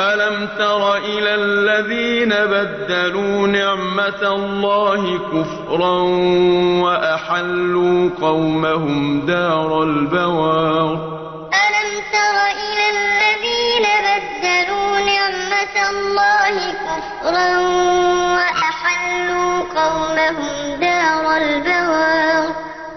أَلَمْ تَرَ إِلَى الَّذِينَ بَدَّلُوا نِعْمَةَ اللَّهِ كُفْرًا وَأَحَلُّوا قَوْمَهُمْ دَارَ الْبَوَارِ أَلَمْ تَرَ إِلَى الَّذِينَ بَدَّلُوا نِعْمَةَ اللَّهِ كُفْرًا وَأَحَلُّوا قَوْمَهُمْ دَارَ